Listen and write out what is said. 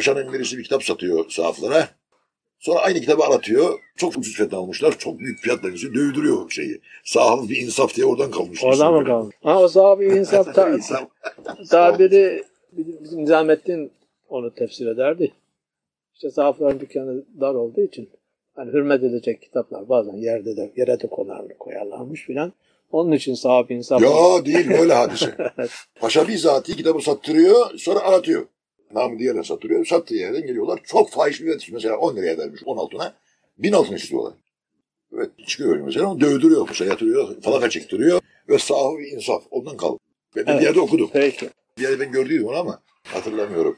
Paşanın birisi bir kitap satıyor sahaflara. Sonra aynı kitabı aratıyor. Çok ucuz fiyatına almışlar. Çok büyük fiyatla yazıyor. Dövdürüyor şeyi. Sahaf bir insaf diye oradan kalmış. Oradan mı kaldı? Ha o sahabi insaf ta, İnsaf. tabiri bizim Nizamettin onu tefsir ederdi. İşte sahafların dükkanı dar olduğu için hani hürmet edilecek kitaplar bazen yerde de yere de konar, koyarlarmış filan. Onun için sahabi insaf. Ya değil böyle hadise. Paşa bizatihi kitabı sattırıyor sonra aratıyor. Namı diğerine sattırıyor. Sattığı yerden geliyorlar. Çok fahiş bir istiyor. Mesela 10 liraya vermiş 10 altına. 1000 altına istiyorlar. Evet çıkıyor mesela. Onu dövdürüyor. Paşa yatırıyor. Falaka çektiriyor. Ve sahibi insaf. Ondan kaldı. Ben Evet. bir yerde okudum. Peki. Bir yerde ben gördüydüm onu ama hatırlamıyorum.